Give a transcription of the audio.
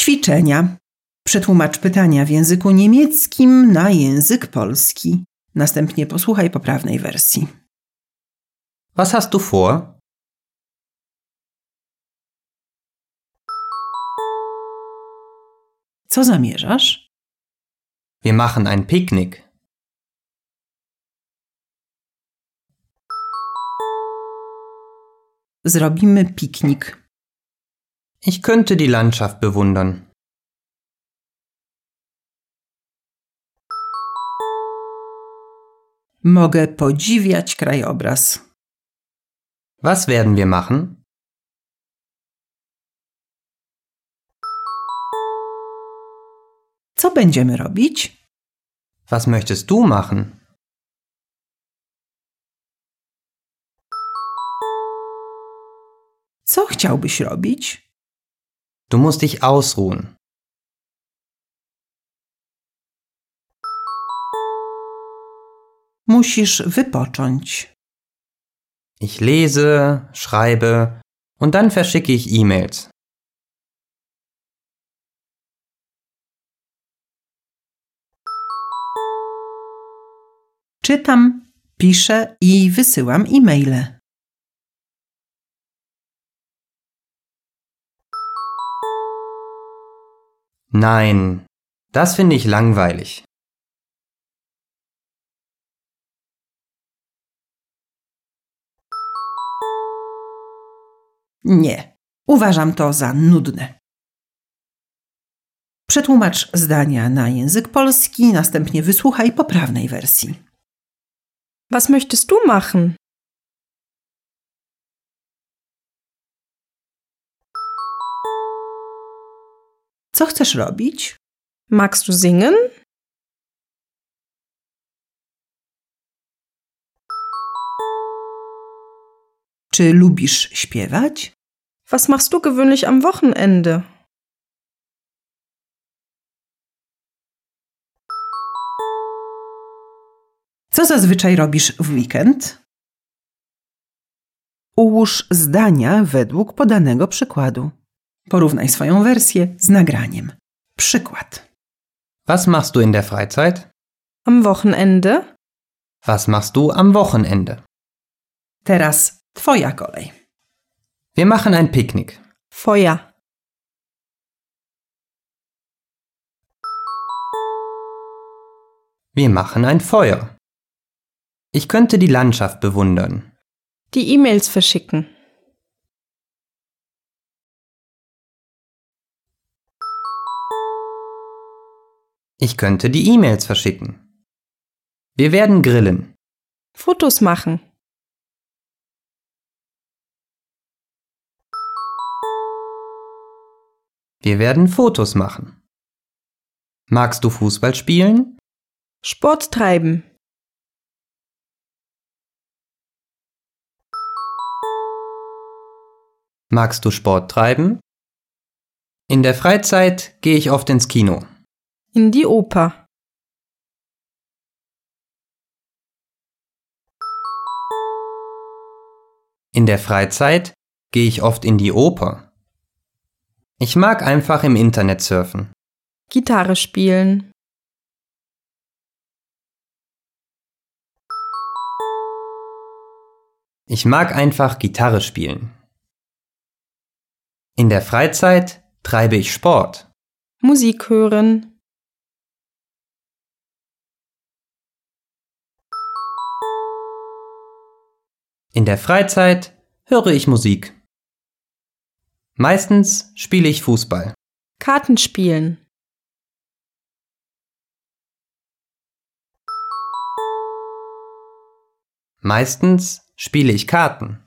Ćwiczenia. Przetłumacz pytania w języku niemieckim na język polski. Następnie posłuchaj poprawnej wersji. Was hast du vor? Co zamierzasz? Wir machen ein Picknick. Zrobimy piknik. Ich könnte die Landschaft bewundern. Mogę podziwiać krajobraz. Was werden wir machen? Co będziemy robić? Was möchtest du machen? Co chciałbyś robić? Du musst dich ausruhen. Musisz wypocząć. Ich lese, schreibe und dann verschicke ich E-Mails. Czytam, piszę i wysyłam e-maile. Nein, das finde ich langweilig. Nie, uważam to za nudne. Przetłumacz zdania na język polski, następnie wysłuchaj poprawnej wersji. Was möchtest du machen? Co chcesz robić? Magst du singen? Czy lubisz śpiewać? Was machst du gewöhnlich am Wochenende? Co zazwyczaj robisz w weekend? Ułóż zdania według podanego przykładu. Porównaj swoją wersję z nagraniem. Przykład. Was machst du in der Freizeit? Am Wochenende? Was machst du am Wochenende? Teraz Twoja kolej. Wir machen ein Picknick. Feuer. Wir machen ein Feuer. Ich könnte die Landschaft bewundern. Die E-Mails verschicken. Ich könnte die E-Mails verschicken. Wir werden grillen. Fotos machen. Wir werden Fotos machen. Magst du Fußball spielen? Sport treiben. Magst du Sport treiben? In der Freizeit gehe ich oft ins Kino. In die Oper. In der Freizeit gehe ich oft in die Oper. Ich mag einfach im Internet surfen. Gitarre spielen. Ich mag einfach Gitarre spielen. In der Freizeit treibe ich Sport. Musik hören. In der Freizeit höre ich Musik. Meistens spiele ich Fußball. Karten spielen. Meistens spiele ich Karten.